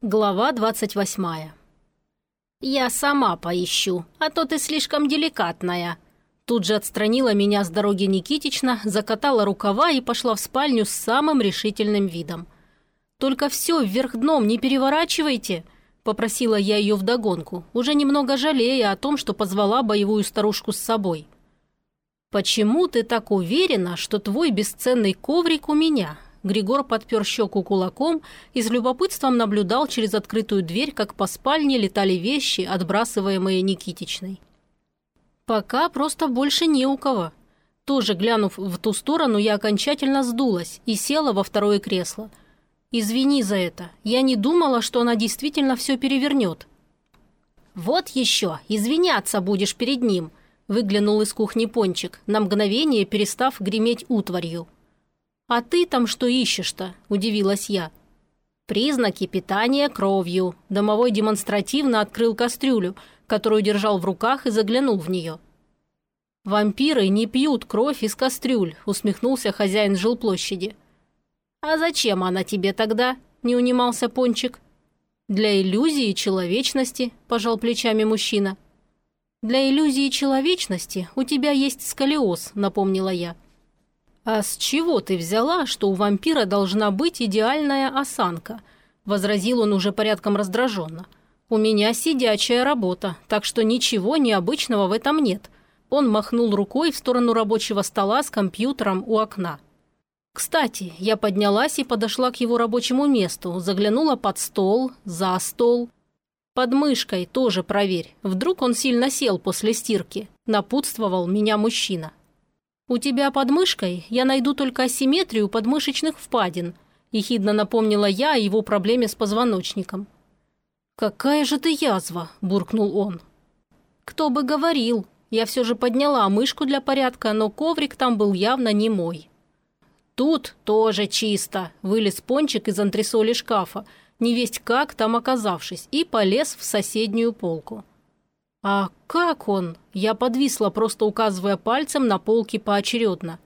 Глава двадцать восьмая. «Я сама поищу, а то ты слишком деликатная». Тут же отстранила меня с дороги Никитична, закатала рукава и пошла в спальню с самым решительным видом. «Только все вверх дном не переворачивайте», – попросила я ее вдогонку, уже немного жалея о том, что позвала боевую старушку с собой. «Почему ты так уверена, что твой бесценный коврик у меня?» Григор подпер щеку кулаком и с любопытством наблюдал через открытую дверь, как по спальне летали вещи, отбрасываемые Никитичной. «Пока просто больше не у кого». Тоже глянув в ту сторону, я окончательно сдулась и села во второе кресло. «Извини за это. Я не думала, что она действительно все перевернет». «Вот еще, извиняться будешь перед ним», – выглянул из кухни Пончик, на мгновение перестав греметь утварью. «А ты там что ищешь-то?» – удивилась я. «Признаки питания кровью». Домовой демонстративно открыл кастрюлю, которую держал в руках и заглянул в нее. «Вампиры не пьют кровь из кастрюль», – усмехнулся хозяин жилплощади. «А зачем она тебе тогда?» – не унимался Пончик. «Для иллюзии человечности», – пожал плечами мужчина. «Для иллюзии человечности у тебя есть сколиоз», – напомнила я. «А с чего ты взяла, что у вампира должна быть идеальная осанка?» – возразил он уже порядком раздраженно. «У меня сидячая работа, так что ничего необычного в этом нет». Он махнул рукой в сторону рабочего стола с компьютером у окна. Кстати, я поднялась и подошла к его рабочему месту, заглянула под стол, за стол. Под мышкой тоже проверь, вдруг он сильно сел после стирки, напутствовал меня мужчина. «У тебя под мышкой я найду только асимметрию подмышечных впадин», ехидно напомнила я о его проблеме с позвоночником. «Какая же ты язва!» – буркнул он. «Кто бы говорил!» Я все же подняла мышку для порядка, но коврик там был явно не мой. «Тут тоже чисто!» – вылез пончик из антресоли шкафа, невесть как там оказавшись, и полез в соседнюю полку. «А как он?» Я подвисла, просто указывая пальцем на полки поочередно.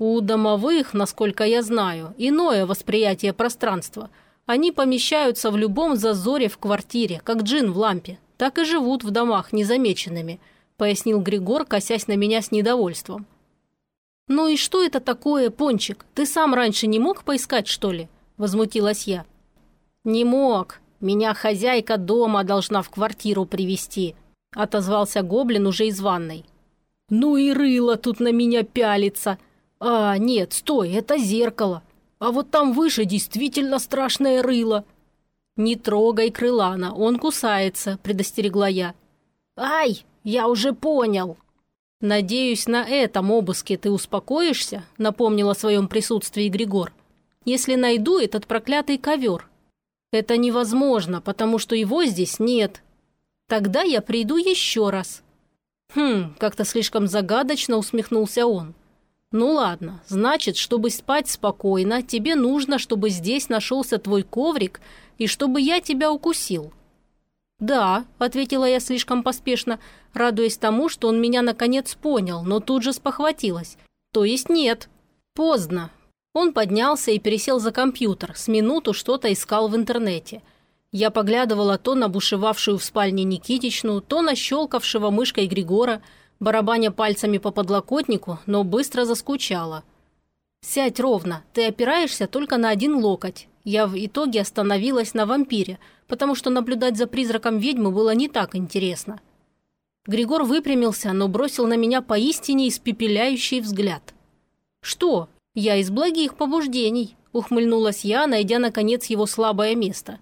У домовых, насколько я знаю, иное восприятие пространства. Они помещаются в любом зазоре в квартире, как джин в лампе. Так и живут в домах незамеченными, пояснил Григор, косясь на меня с недовольством. «Ну и что это такое, Пончик? Ты сам раньше не мог поискать, что ли?» – возмутилась я. «Не мог. Меня хозяйка дома должна в квартиру привести, отозвался гоблин уже из ванной. «Ну и рыло тут на меня пялится. А, нет, стой, это зеркало. А вот там выше действительно страшное рыло». «Не трогай крылана, он кусается», – предостерегла я. «Ай, я уже понял». «Надеюсь, на этом обыске ты успокоишься», – напомнил о своем присутствии Григор. «Если найду этот проклятый ковер, это невозможно, потому что его здесь нет. Тогда я приду еще раз. Хм, как-то слишком загадочно усмехнулся он. Ну ладно, значит, чтобы спать спокойно, тебе нужно, чтобы здесь нашелся твой коврик и чтобы я тебя укусил. «Да», – ответила я слишком поспешно, радуясь тому, что он меня наконец понял, но тут же спохватилась. «То есть нет. Поздно. Он поднялся и пересел за компьютер, с минуту что-то искал в интернете. Я поглядывала то на бушевавшую в спальне Никитичну, то на щелкавшего мышкой Григора, барабаня пальцами по подлокотнику, но быстро заскучала. «Сядь ровно, ты опираешься только на один локоть». Я в итоге остановилась на вампире, потому что наблюдать за призраком ведьмы было не так интересно. Григор выпрямился, но бросил на меня поистине испепеляющий взгляд. «Что?» «Я из благих побуждений», – ухмыльнулась я, найдя, наконец, его слабое место.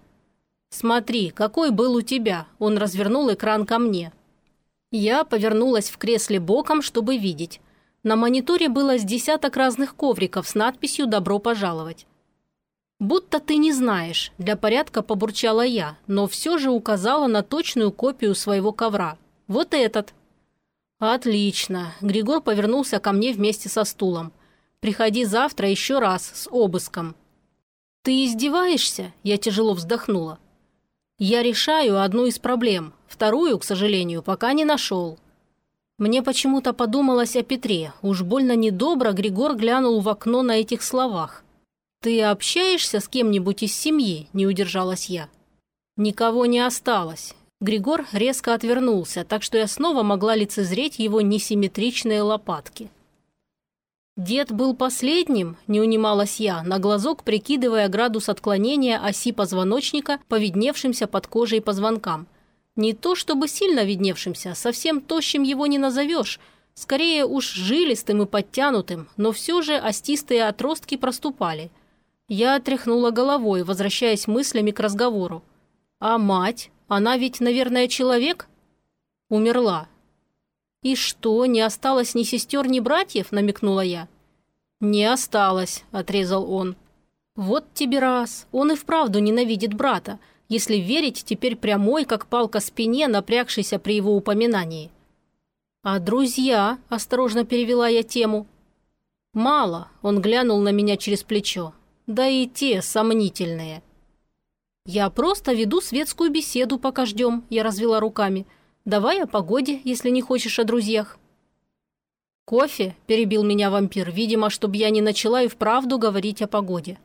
«Смотри, какой был у тебя», – он развернул экран ко мне. Я повернулась в кресле боком, чтобы видеть. На мониторе было с десяток разных ковриков с надписью «Добро пожаловать». «Будто ты не знаешь», – для порядка побурчала я, но все же указала на точную копию своего ковра. «Вот этот». «Отлично», – Григор повернулся ко мне вместе со стулом – Приходи завтра еще раз с обыском». «Ты издеваешься?» – я тяжело вздохнула. «Я решаю одну из проблем, вторую, к сожалению, пока не нашел». Мне почему-то подумалось о Петре. Уж больно недобро Григор глянул в окно на этих словах. «Ты общаешься с кем-нибудь из семьи?» – не удержалась я. «Никого не осталось». Григор резко отвернулся, так что я снова могла лицезреть его несимметричные лопатки. «Дед был последним?» – не унималась я, на глазок прикидывая градус отклонения оси позвоночника по видневшимся под кожей позвонкам. Не то чтобы сильно видневшимся, совсем тощим его не назовешь, скорее уж жилистым и подтянутым, но все же остистые отростки проступали. Я тряхнула головой, возвращаясь мыслями к разговору. «А мать? Она ведь, наверное, человек?» «Умерла», «И что, не осталось ни сестер, ни братьев?» – намекнула я. «Не осталось», – отрезал он. «Вот тебе раз. Он и вправду ненавидит брата, если верить теперь прямой, как палка спине, напрягшейся при его упоминании». «А друзья?» – осторожно перевела я тему. «Мало», – он глянул на меня через плечо. «Да и те сомнительные». «Я просто веду светскую беседу, пока ждем», – я развела руками. Давай о погоде, если не хочешь о друзьях». «Кофе?» – перебил меня вампир, видимо, чтобы я не начала и вправду говорить о погоде.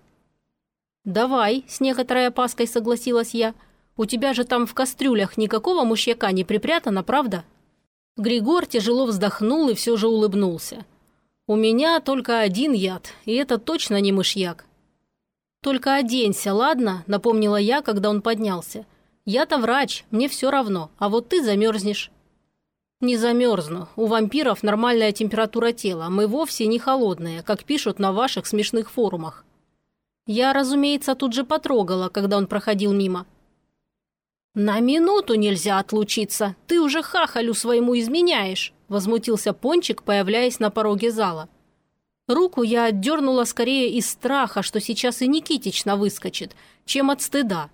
«Давай», – с некоторой опаской согласилась я. «У тебя же там в кастрюлях никакого мышьяка не припрятано, правда?» Григор тяжело вздохнул и все же улыбнулся. «У меня только один яд, и это точно не мышьяк». «Только оденься, ладно?» – напомнила я, когда он поднялся. Я-то врач, мне все равно, а вот ты замерзнешь». «Не замерзну. У вампиров нормальная температура тела. Мы вовсе не холодные, как пишут на ваших смешных форумах». Я, разумеется, тут же потрогала, когда он проходил мимо. «На минуту нельзя отлучиться. Ты уже хахалю своему изменяешь», – возмутился Пончик, появляясь на пороге зала. Руку я отдернула скорее из страха, что сейчас и Никитична выскочит, чем от стыда.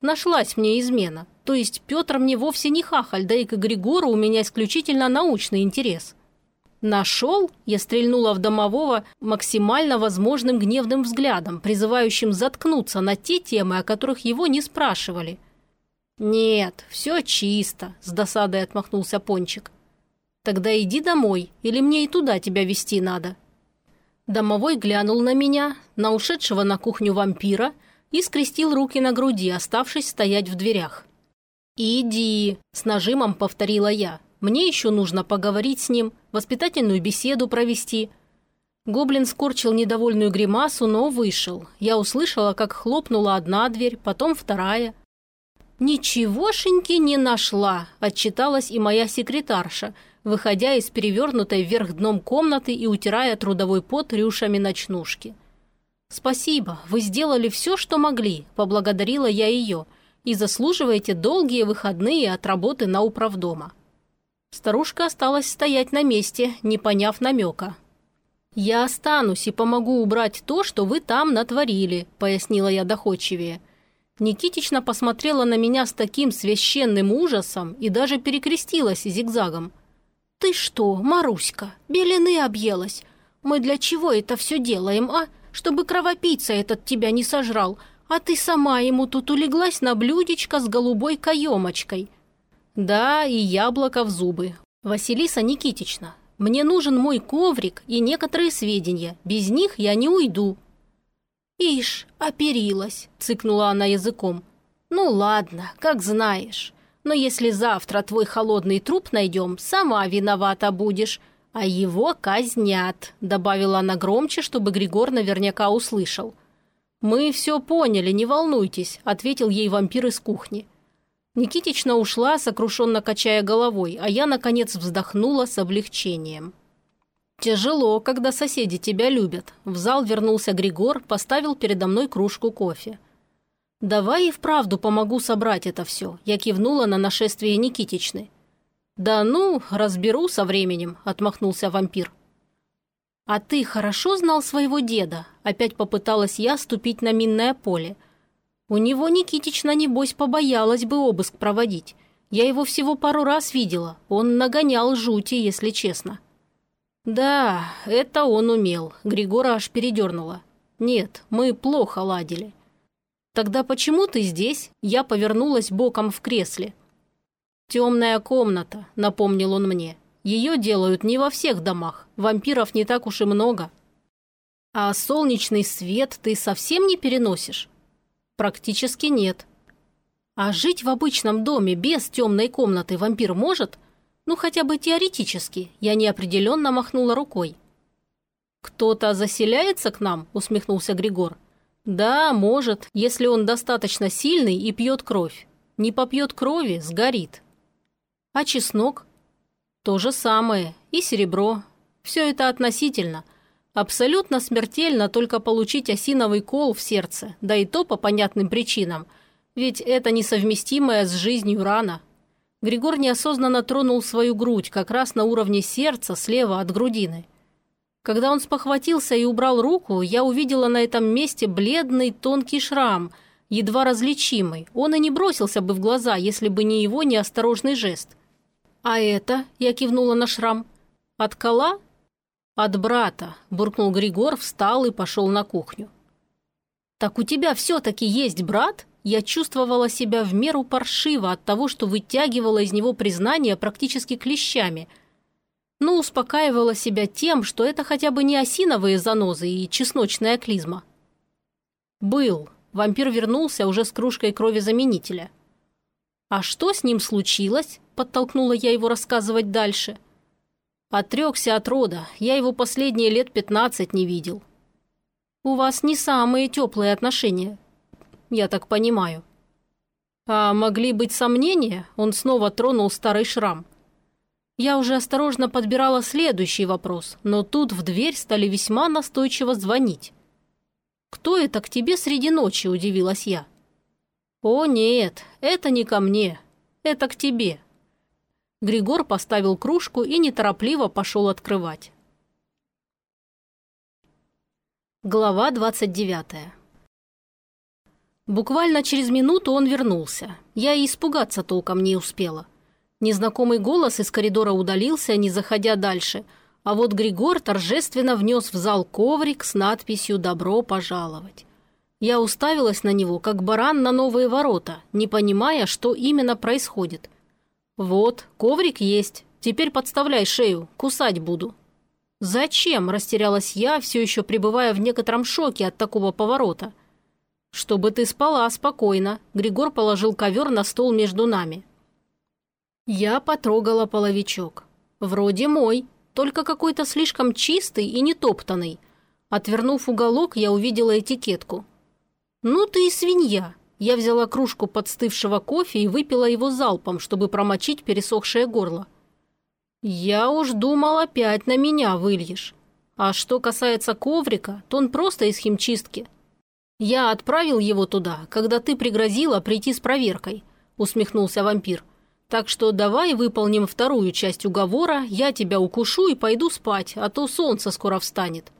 Нашлась мне измена. То есть Петр мне вовсе не хахаль, да и к Григору у меня исключительно научный интерес. «Нашел?» – я стрельнула в домового максимально возможным гневным взглядом, призывающим заткнуться на те темы, о которых его не спрашивали. «Нет, все чисто», – с досадой отмахнулся Пончик. «Тогда иди домой, или мне и туда тебя вести надо». Домовой глянул на меня, на ушедшего на кухню вампира – и скрестил руки на груди, оставшись стоять в дверях. «Иди», – с нажимом повторила я. «Мне еще нужно поговорить с ним, воспитательную беседу провести». Гоблин скорчил недовольную гримасу, но вышел. Я услышала, как хлопнула одна дверь, потом вторая. «Ничегошеньки не нашла», – отчиталась и моя секретарша, выходя из перевернутой вверх дном комнаты и утирая трудовой пот рюшами ночнушки. «Спасибо, вы сделали все, что могли», – поблагодарила я ее, «и заслуживаете долгие выходные от работы на управдома». Старушка осталась стоять на месте, не поняв намека. «Я останусь и помогу убрать то, что вы там натворили», – пояснила я доходчивее. Никитична посмотрела на меня с таким священным ужасом и даже перекрестилась зигзагом. «Ты что, Маруська, белины объелась? Мы для чего это все делаем, а? Чтобы кровопийца этот тебя не сожрал, а ты сама ему тут улеглась на блюдечко с голубой каемочкой». «Да, и яблоко в зубы. Василиса Никитична, мне нужен мой коврик и некоторые сведения. Без них я не уйду». «Ишь, оперилась», – цыкнула она языком. «Ну ладно, как знаешь. Но если завтра твой холодный труп найдем, сама виновата будешь. «А его казнят», – добавила она громче, чтобы Григор наверняка услышал. «Мы все поняли, не волнуйтесь», – ответил ей вампир из кухни. Никитична ушла, сокрушенно качая головой, а я, наконец, вздохнула с облегчением. «Тяжело, когда соседи тебя любят». В зал вернулся Григор, поставил передо мной кружку кофе. «Давай и вправду помогу собрать это все», – я кивнула на нашествие Никитичны. «Да ну, разберу со временем», – отмахнулся вампир. «А ты хорошо знал своего деда?» – опять попыталась я ступить на минное поле. «У него Никитична, небось, побоялась бы обыск проводить. Я его всего пару раз видела. Он нагонял жути, если честно». «Да, это он умел», – Григора аж передернула. «Нет, мы плохо ладили». «Тогда почему ты здесь?» Я повернулась боком в кресле. «Темная комната», — напомнил он мне. «Ее делают не во всех домах. Вампиров не так уж и много». А солнечный свет ты совсем не переносишь? Практически нет. А жить в обычном доме без темной комнаты вампир может? Ну, хотя бы теоретически. Я неопределенно махнула рукой. «Кто-то заселяется к нам?» – усмехнулся Григор. «Да, может, если он достаточно сильный и пьет кровь. Не попьет крови – сгорит». «А чеснок?» «То же самое. И серебро. Все это относительно. Абсолютно смертельно только получить осиновый кол в сердце, да и то по понятным причинам. Ведь это несовместимая с жизнью рана». Григор неосознанно тронул свою грудь как раз на уровне сердца слева от грудины – когда он спохватился и убрал руку, я увидела на этом месте бледный тонкий шрам, едва различимый. Он и не бросился бы в глаза, если бы не его неосторожный жест. «А это?» – я кивнула на шрам. «От кола?» «От брата», – буркнул Григор, встал и пошел на кухню. «Так у тебя все-таки есть брат?» Я чувствовала себя в меру паршиво от того, что вытягивала из него признание практически клещами – но успокаивала себя тем, что это хотя бы не осиновые занозы и чесночная клизма. «Был». Вампир вернулся уже с кружкой крови заменителя. «А что с ним случилось?» – подтолкнула я его рассказывать дальше. «Отрекся от рода. Я его последние лет пятнадцать не видел». «У вас не самые теплые отношения. Я так понимаю». «А могли быть сомнения?» – он снова тронул старый шрам – я уже осторожно подбирала следующий вопрос, но тут в дверь стали весьма настойчиво звонить. «Кто это к тебе среди ночи?» – удивилась я. «О, нет, это не ко мне, это к тебе». Григор поставил кружку и неторопливо пошел открывать. Глава 29 Буквально через минуту он вернулся. Я и испугаться толком не успела – Незнакомый голос из коридора удалился, не заходя дальше, а вот Григор торжественно внес в зал коврик с надписью «Добро пожаловать». Я уставилась на него, как баран на новые ворота, не понимая, что именно происходит. «Вот, коврик есть. Теперь подставляй шею, кусать буду». «Зачем?» – растерялась я, все еще пребывая в некотором шоке от такого поворота. «Чтобы ты спала спокойно», – Григор положил ковер на стол между нами. Я потрогала половичок. Вроде мой, только какой-то слишком чистый и нетоптанный. Отвернув уголок, я увидела этикетку. «Ну ты и свинья!» Я взяла кружку подстывшего кофе и выпила его залпом, чтобы промочить пересохшее горло. «Я уж думал, опять на меня выльешь. А что касается коврика, то он просто из химчистки. Я отправил его туда, когда ты пригрозила прийти с проверкой», усмехнулся вампир. Так что давай выполним вторую часть уговора, я тебя укушу и пойду спать, а то солнце скоро встанет.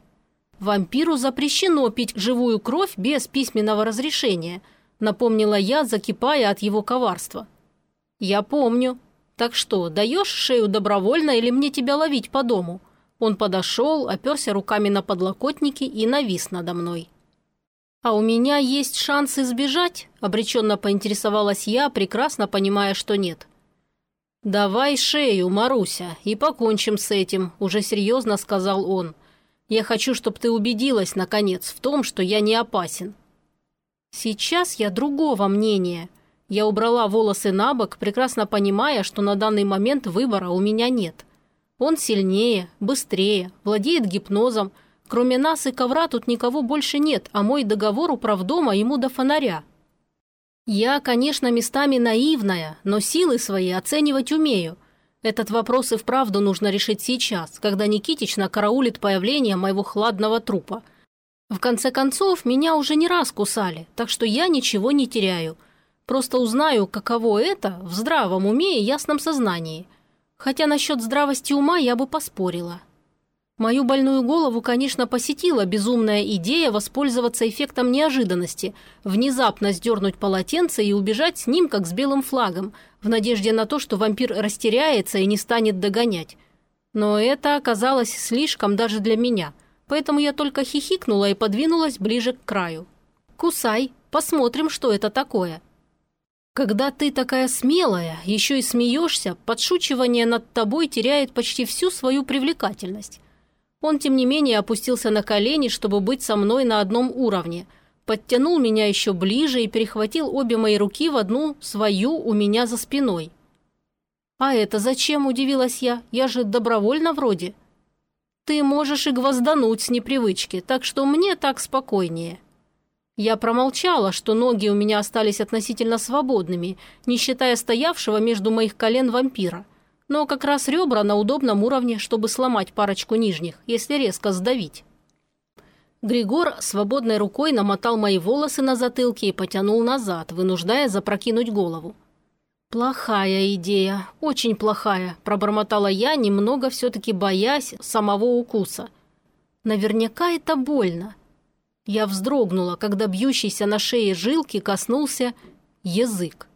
Вампиру запрещено пить живую кровь без письменного разрешения, напомнила я, закипая от его коварства. Я помню. Так что, даешь шею добровольно или мне тебя ловить по дому? Он подошел, оперся руками на подлокотники и навис надо мной. «А у меня есть шанс избежать?» – обреченно поинтересовалась я, прекрасно понимая, что нет. «Давай шею, Маруся, и покончим с этим», – уже серьезно сказал он. «Я хочу, чтобы ты убедилась, наконец, в том, что я не опасен». «Сейчас я другого мнения». Я убрала волосы на бок, прекрасно понимая, что на данный момент выбора у меня нет. Он сильнее, быстрее, владеет гипнозом. Кроме нас и ковра тут никого больше нет, а мой договор управдома ему до фонаря. Я, конечно, местами наивная, но силы свои оценивать умею. Этот вопрос и вправду нужно решить сейчас, когда Никитич накараулит появление моего хладного трупа. В конце концов, меня уже не раз кусали, так что я ничего не теряю. Просто узнаю, каково это в здравом уме и ясном сознании. Хотя насчет здравости ума я бы поспорила. Мою больную голову, конечно, посетила безумная идея воспользоваться эффектом неожиданности, внезапно сдернуть полотенце и убежать с ним, как с белым флагом, в надежде на то, что вампир растеряется и не станет догонять. Но это оказалось слишком даже для меня, поэтому я только хихикнула и подвинулась ближе к краю. «Кусай, посмотрим, что это такое». Когда ты такая смелая, еще и смеешься, подшучивание над тобой теряет почти всю свою привлекательность. Он, тем не менее, опустился на колени, чтобы быть со мной на одном уровне, подтянул меня еще ближе и перехватил обе мои руки в одну свою у меня за спиной. «А это зачем?» – удивилась я. «Я же добровольно вроде». «Ты можешь и гвоздануть с непривычки, так что мне так спокойнее». Я промолчала, что ноги у меня остались относительно свободными, не считая стоявшего между моих колен вампира. Но как раз ребра на удобном уровне, чтобы сломать парочку нижних, если резко сдавить. Григор свободной рукой намотал мои волосы на затылке и потянул назад, вынуждая запрокинуть голову. «Плохая идея, очень плохая», – пробормотала я, немного все-таки боясь самого укуса. «Наверняка это больно. Я вздрогнула, когда бьющийся на шее жилки коснулся язык.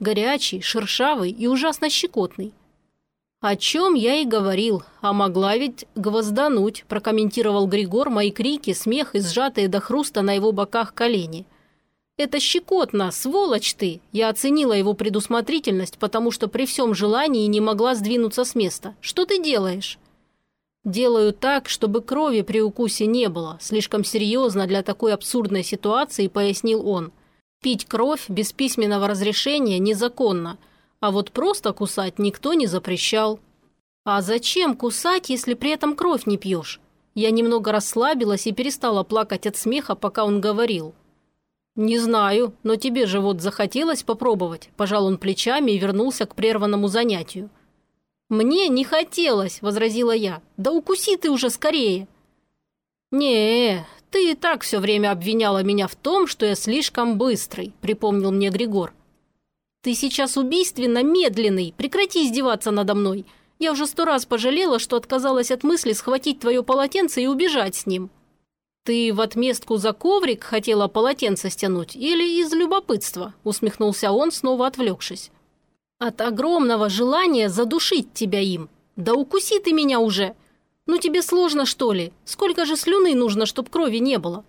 Горячий, шершавый и ужасно щекотный. «О чем я и говорил, а могла ведь гвоздануть», прокомментировал Григор мои крики, смех и сжатые до хруста на его боках колени. «Это щекотно, сволочь ты!» Я оценила его предусмотрительность, потому что при всем желании не могла сдвинуться с места. «Что ты делаешь?» Делаю так, чтобы крови при укусе не было. Слишком серьезно для такой абсурдной ситуации, пояснил он. Пить кровь без письменного разрешения незаконно, а вот просто кусать никто не запрещал. А зачем кусать, если при этом кровь не пьешь? Я немного расслабилась и перестала плакать от смеха, пока он говорил. «Не знаю, но тебе же вот захотелось попробовать», – пожал он плечами и вернулся к прерванному занятию. «Мне не хотелось», – возразила я. «Да укуси ты уже скорее». «Не, ты и так все время обвиняла меня в том, что я слишком быстрый», – припомнил мне Григор. «Ты сейчас убийственно медленный, прекрати издеваться надо мной. Я уже сто раз пожалела, что отказалась от мысли схватить твое полотенце и убежать с ним». «Ты в отместку за коврик хотела полотенце стянуть или из любопытства?» – усмехнулся он, снова отвлекшись. От огромного желания задушить тебя им. Да укуси ты меня уже. Ну тебе сложно, что ли? Сколько же слюны нужно, чтоб крови не было?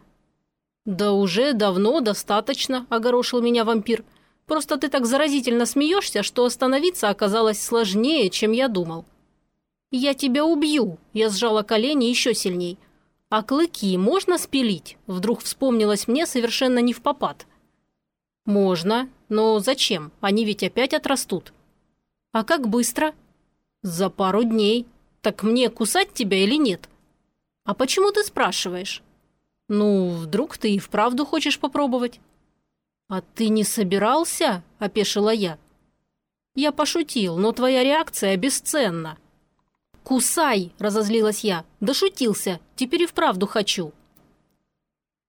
Да уже давно достаточно, огорошил меня вампир. Просто ты так заразительно смеешься, что остановиться оказалось сложнее, чем я думал. «Я тебя убью!» – я сжала колени еще сильней. «А клыки можно спилить?» – вдруг вспомнилось мне совершенно не в попад. «Можно, но зачем? Они ведь опять отрастут». «А как быстро?» «За пару дней. Так мне кусать тебя или нет?» «А почему ты спрашиваешь?» «Ну, вдруг ты и вправду хочешь попробовать?» «А ты не собирался?» – опешила я. «Я пошутил, но твоя реакция бесценна». «Кусай!» – разозлилась я. «Да шутился. Теперь и вправду хочу».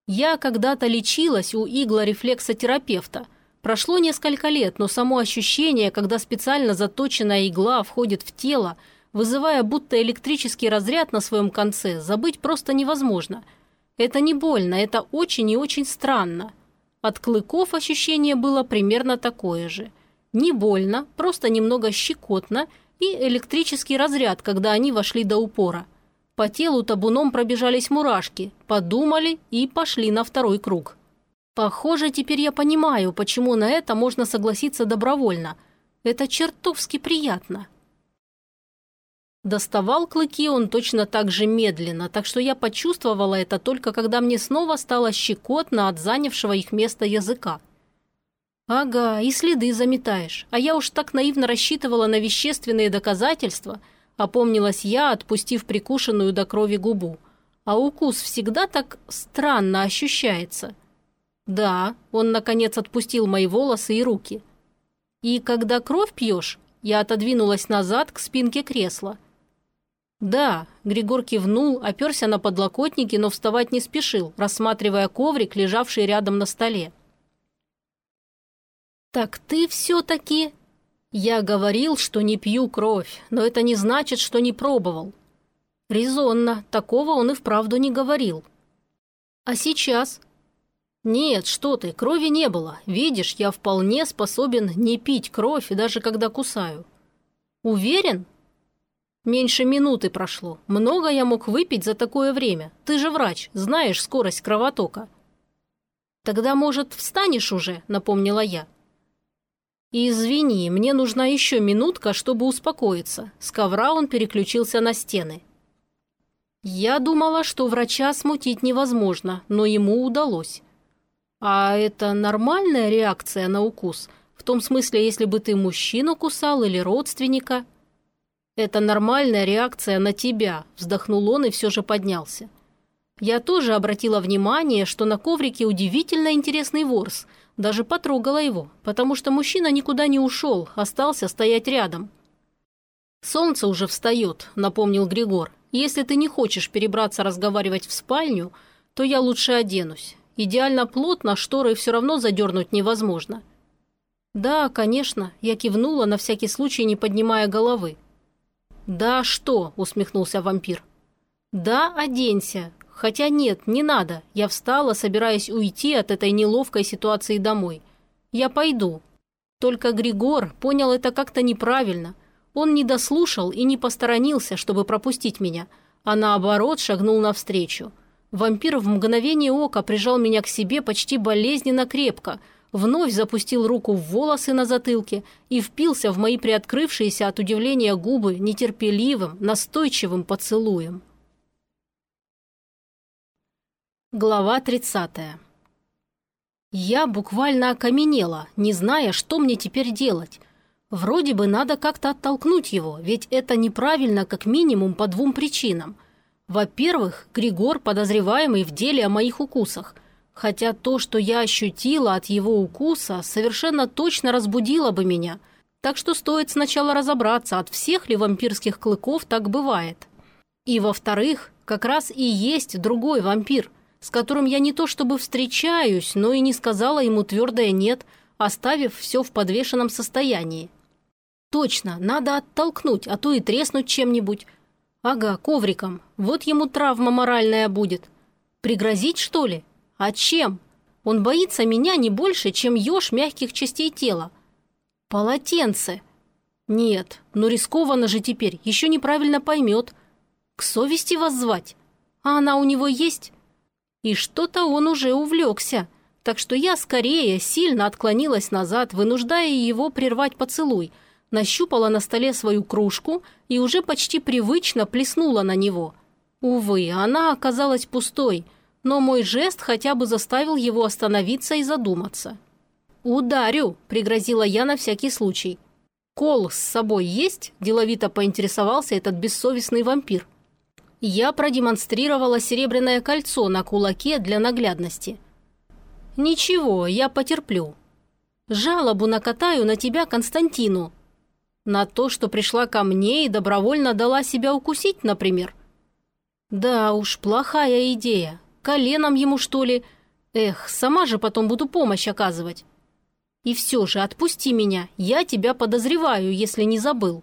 Я когда-то лечилась у иглорефлексотерапевта. Прошло несколько лет, но само ощущение, когда специально заточенная игла входит в тело, вызывая будто электрический разряд на своем конце, забыть просто невозможно. Это не больно, это очень и очень странно. От клыков ощущение было примерно такое же. Не больно, просто немного щекотно и электрический разряд, когда они вошли до упора. По телу табуном пробежались мурашки, подумали и пошли на второй круг. Похоже, теперь я понимаю, почему на это можно согласиться добровольно. Это чертовски приятно. Доставал клыки он точно так же медленно, так что я почувствовала это только когда мне снова стало щекотно от занявшего их место языка. Ага, и следы заметаешь, а я уж так наивно рассчитывала на вещественные доказательства – Опомнилась я, отпустив прикушенную до крови губу. А укус всегда так странно ощущается. Да, он, наконец, отпустил мои волосы и руки. И когда кровь пьешь, я отодвинулась назад к спинке кресла. Да, Григор кивнул, оперся на подлокотники, но вставать не спешил, рассматривая коврик, лежавший рядом на столе. «Так ты все-таки я говорил, что не пью кровь, но это не значит, что не пробовал. Резонно, такого он и вправду не говорил. А сейчас? Нет, что ты, крови не было. Видишь, я вполне способен не пить кровь, даже когда кусаю. Уверен? Меньше минуты прошло. Много я мог выпить за такое время. Ты же врач, знаешь скорость кровотока. Тогда, может, встанешь уже, напомнила я. «Извини, мне нужна еще минутка, чтобы успокоиться». С ковра он переключился на стены. Я думала, что врача смутить невозможно, но ему удалось. А это нормальная реакция на укус? В том смысле, если бы ты мужчину кусал или родственника? Это нормальная реакция на тебя, вздохнул он и все же поднялся. Я тоже обратила внимание, что на коврике удивительно интересный ворс. Даже потрогала его, потому что мужчина никуда не ушел, остался стоять рядом. «Солнце уже встает», — напомнил Григор. «Если ты не хочешь перебраться разговаривать в спальню, то я лучше оденусь. Идеально плотно шторы все равно задернуть невозможно». «Да, конечно», — я кивнула, на всякий случай не поднимая головы. «Да что?» — усмехнулся вампир. «Да, оденься. Хотя нет, не надо. Я встала, собираясь уйти от этой неловкой ситуации домой. Я пойду». Только Григор понял это как-то неправильно. Он не дослушал и не посторонился, чтобы пропустить меня, а наоборот шагнул навстречу. Вампир в мгновение ока прижал меня к себе почти болезненно крепко, вновь запустил руку в волосы на затылке и впился в мои приоткрывшиеся от удивления губы нетерпеливым, настойчивым поцелуем. Глава 30. Я буквально окаменела, не зная, что мне теперь делать – Вроде бы надо как-то оттолкнуть его, ведь это неправильно как минимум по двум причинам. Во-первых, Григор подозреваемый в деле о моих укусах, хотя то, что я ощутила от его укуса, совершенно точно разбудило бы меня. Так что стоит сначала разобраться, от всех ли вампирских клыков так бывает. И во-вторых, как раз и есть другой вампир, с которым я не то чтобы встречаюсь, но и не сказала ему твердое «нет», оставив все в подвешенном состоянии. Точно, надо оттолкнуть, а то и треснуть чем-нибудь. Ага, ковриком. Вот ему травма моральная будет. Пригрозить, что ли? А чем? Он боится меня не больше, чем еж мягких частей тела. Полотенце. Нет, ну рискованно же теперь, еще неправильно поймет. К совести вас звать? А она у него есть? И что-то он уже увлекся. Так что я скорее сильно отклонилась назад, вынуждая его прервать поцелуй – нащупала на столе свою кружку и уже почти привычно плеснула на него. Увы, она оказалась пустой, но мой жест хотя бы заставил его остановиться и задуматься. «Ударю», – пригрозила я на всякий случай. «Кол с собой есть?» – деловито поинтересовался этот бессовестный вампир. Я продемонстрировала серебряное кольцо на кулаке для наглядности. «Ничего, я потерплю. Жалобу накатаю на тебя Константину», на то, что пришла ко мне и добровольно дала себя укусить, например? Да уж, плохая идея. Коленом ему, что ли? Эх, сама же потом буду помощь оказывать. И все же, отпусти меня, я тебя подозреваю, если не забыл.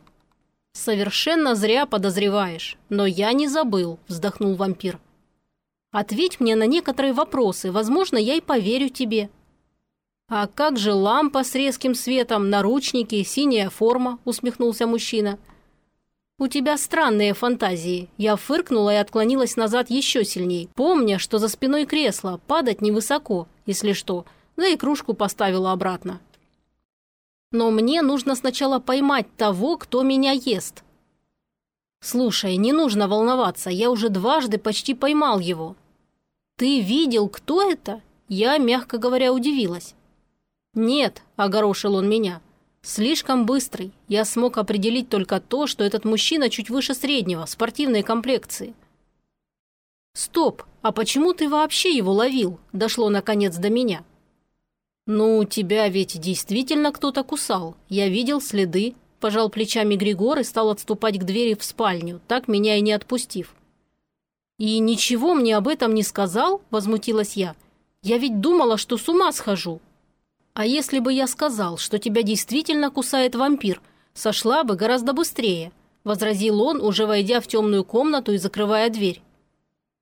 Совершенно зря подозреваешь, но я не забыл, вздохнул вампир. Ответь мне на некоторые вопросы, возможно, я и поверю тебе. «А как же лампа с резким светом, наручники, синяя форма?» – усмехнулся мужчина. «У тебя странные фантазии». Я фыркнула и отклонилась назад еще сильней, помня, что за спиной кресла, падать невысоко, если что, да и кружку поставила обратно. «Но мне нужно сначала поймать того, кто меня ест». «Слушай, не нужно волноваться, я уже дважды почти поймал его». «Ты видел, кто это?» Я, мягко говоря, удивилась. «Нет», – огорошил он меня. «Слишком быстрый. Я смог определить только то, что этот мужчина чуть выше среднего, спортивной комплекции». «Стоп! А почему ты вообще его ловил?» – дошло наконец до меня. «Ну, тебя ведь действительно кто-то кусал. Я видел следы», – пожал плечами Григор и стал отступать к двери в спальню, так меня и не отпустив. «И ничего мне об этом не сказал?» – возмутилась я. «Я ведь думала, что с ума схожу». А если бы я сказал, что тебя действительно кусает вампир, сошла бы гораздо быстрее», – возразил он, уже войдя в темную комнату и закрывая дверь.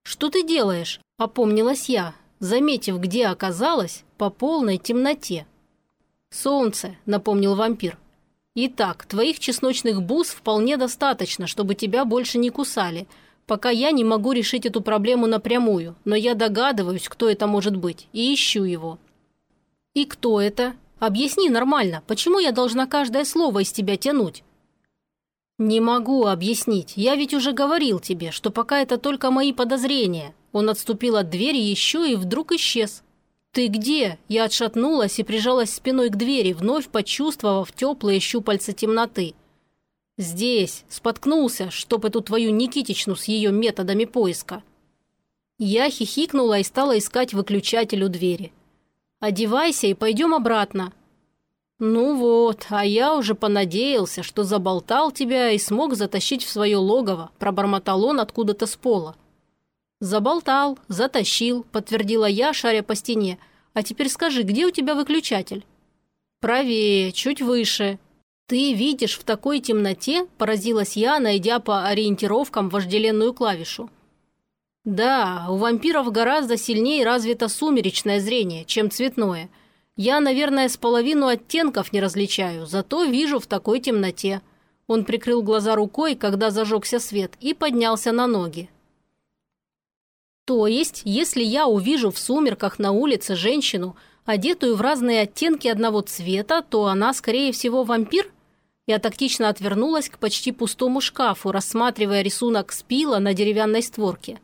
«Что ты делаешь?» – опомнилась я, заметив, где оказалась, по полной темноте. «Солнце», – напомнил вампир. «Итак, твоих чесночных бус вполне достаточно, чтобы тебя больше не кусали, пока я не могу решить эту проблему напрямую, но я догадываюсь, кто это может быть, и ищу его. «И кто это? Объясни нормально, почему я должна каждое слово из тебя тянуть?» «Не могу объяснить. Я ведь уже говорил тебе, что пока это только мои подозрения». Он отступил от двери еще и вдруг исчез. «Ты где?» Я отшатнулась и прижалась спиной к двери, вновь почувствовав теплые щупальца темноты. «Здесь. Споткнулся, чтоб эту твою Никитичну с ее методами поиска». Я хихикнула и стала искать выключатель у двери. «Одевайся и пойдем обратно». «Ну вот, а я уже понадеялся, что заболтал тебя и смог затащить в свое логово», пробормотал он откуда-то с пола. «Заболтал, затащил», – подтвердила я, шаря по стене. «А теперь скажи, где у тебя выключатель?» «Правее, чуть выше». «Ты видишь в такой темноте?» – поразилась я, найдя по ориентировкам вожделенную клавишу. «Да, у вампиров гораздо сильнее развито сумеречное зрение, чем цветное. Я, наверное, с половину оттенков не различаю, зато вижу в такой темноте». Он прикрыл глаза рукой, когда зажегся свет, и поднялся на ноги. То есть, если я увижу в сумерках на улице женщину, одетую в разные оттенки одного цвета, то она, скорее всего, вампир? Я тактично отвернулась к почти пустому шкафу, рассматривая рисунок спила на деревянной створке.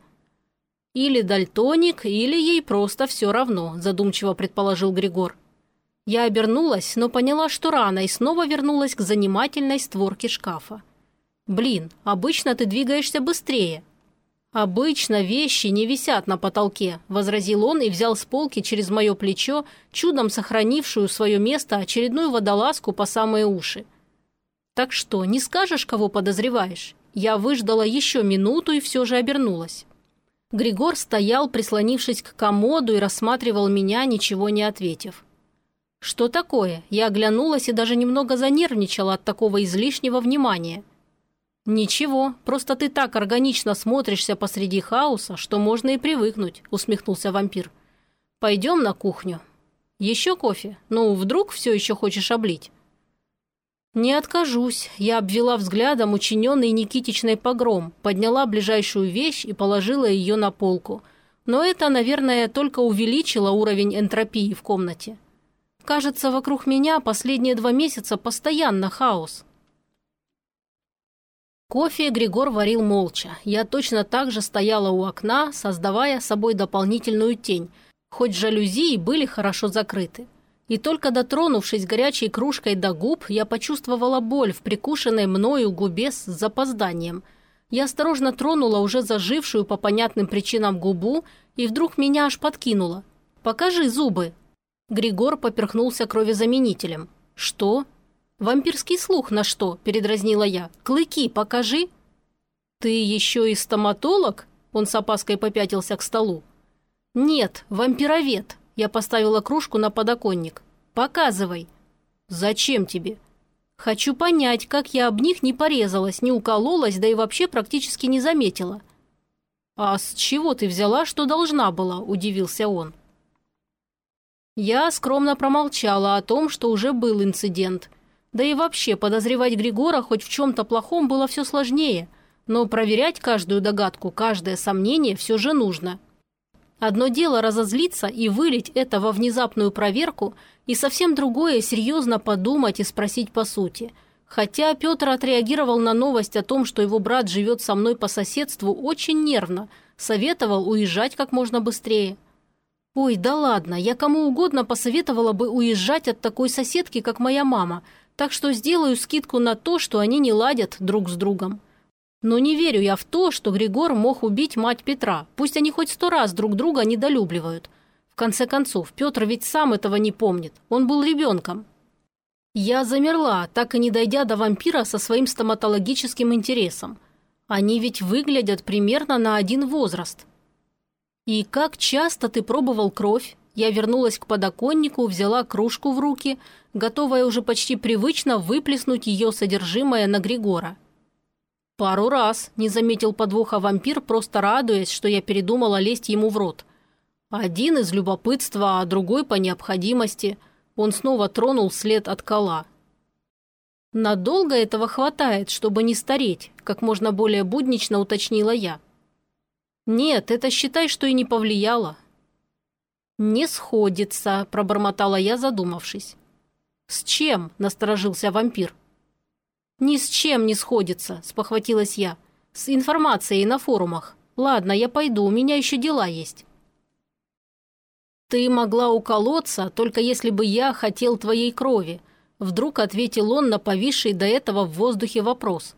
«Или дальтоник, или ей просто все равно», – задумчиво предположил Григор. Я обернулась, но поняла, что рано, и снова вернулась к занимательной створке шкафа. «Блин, обычно ты двигаешься быстрее». «Обычно вещи не висят на потолке», – возразил он и взял с полки через мое плечо, чудом сохранившую свое место очередную водолазку по самые уши. «Так что, не скажешь, кого подозреваешь?» Я выждала еще минуту и все же обернулась. Григор стоял, прислонившись к комоду и рассматривал меня, ничего не ответив. «Что такое?» Я оглянулась и даже немного занервничала от такого излишнего внимания. «Ничего, просто ты так органично смотришься посреди хаоса, что можно и привыкнуть», – усмехнулся вампир. «Пойдем на кухню. Еще кофе? Ну, вдруг все еще хочешь облить?» «Не откажусь», – я обвела взглядом учиненный Никитичной погром, подняла ближайшую вещь и положила ее на полку. Но это, наверное, только увеличило уровень энтропии в комнате. Кажется, вокруг меня последние два месяца постоянно хаос. Кофе Григор варил молча. Я точно так же стояла у окна, создавая собой дополнительную тень, хоть жалюзи и были хорошо закрыты. И только дотронувшись горячей кружкой до губ, я почувствовала боль в прикушенной мною губе с запозданием. Я осторожно тронула уже зажившую по понятным причинам губу, и вдруг меня аж подкинуло. «Покажи зубы!» Григор поперхнулся кровезаменителем. «Что?» «Вампирский слух на что?» – передразнила я. «Клыки покажи». «Ты еще и стоматолог?» – он с опаской попятился к столу. «Нет, вампировед». Я поставила кружку на подоконник. «Показывай». «Зачем тебе?» «Хочу понять, как я об них не порезалась, не укололась, да и вообще практически не заметила». «А с чего ты взяла, что должна была?» – удивился он. Я скромно промолчала о том, что уже был инцидент. Да и вообще, подозревать Григора хоть в чем-то плохом было все сложнее. Но проверять каждую догадку, каждое сомнение все же нужно. Одно дело разозлиться и вылить это во внезапную проверку, и совсем другое – серьезно подумать и спросить по сути. Хотя Петр отреагировал на новость о том, что его брат живет со мной по соседству, очень нервно, советовал уезжать как можно быстрее. «Ой, да ладно, я кому угодно посоветовала бы уезжать от такой соседки, как моя мама, так что сделаю скидку на то, что они не ладят друг с другом. Но не верю я в то, что Григор мог убить мать Петра, пусть они хоть сто раз друг друга недолюбливают. В конце концов, Петр ведь сам этого не помнит, он был ребенком». Я замерла, так и не дойдя до вампира со своим стоматологическим интересом. Они ведь выглядят примерно на один возраст – «И как часто ты пробовал кровь?» Я вернулась к подоконнику, взяла кружку в руки, готовая уже почти привычно выплеснуть ее содержимое на Григора. «Пару раз», – не заметил подвоха вампир, просто радуясь, что я передумала лезть ему в рот. Один из любопытства, а другой по необходимости. Он снова тронул след от кола. «Надолго этого хватает, чтобы не стареть», – как можно более буднично уточнила я. «Нет, это считай, что и не повлияло». «Не сходится», – пробормотала я, задумавшись. «С чем?» – насторожился вампир. «Ни с чем не сходится», – спохватилась я. «С информацией на форумах. Ладно, я пойду, у меня еще дела есть». «Ты могла уколоться, только если бы я хотел твоей крови», – вдруг ответил он на повисший до этого в воздухе вопрос.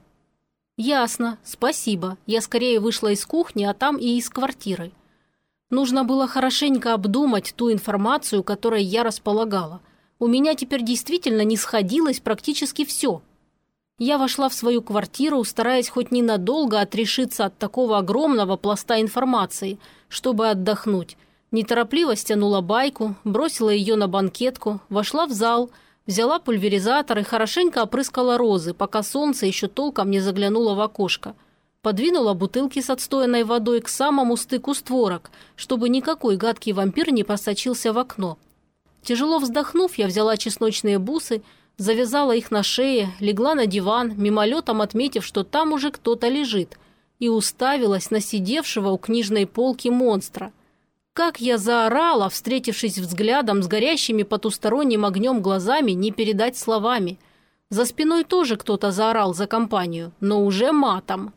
«Ясно, спасибо. Я скорее вышла из кухни, а там и из квартиры. Нужно было хорошенько обдумать ту информацию, которой я располагала. У меня теперь действительно не сходилось практически все. Я вошла в свою квартиру, стараясь хоть ненадолго отрешиться от такого огромного пласта информации, чтобы отдохнуть. Неторопливо стянула байку, бросила ее на банкетку, вошла в зал, взяла пульверизатор и хорошенько опрыскала розы, пока солнце еще толком не заглянуло в окошко – подвинула бутылки с отстоянной водой к самому стыку створок, чтобы никакой гадкий вампир не просочился в окно. Тяжело вздохнув, я взяла чесночные бусы, завязала их на шее, легла на диван, мимолетом отметив, что там уже кто-то лежит, и уставилась на сидевшего у книжной полки монстра. Как я заорала, встретившись взглядом с горящими потусторонним огнем глазами, не передать словами. За спиной тоже кто-то заорал за компанию, но уже матом.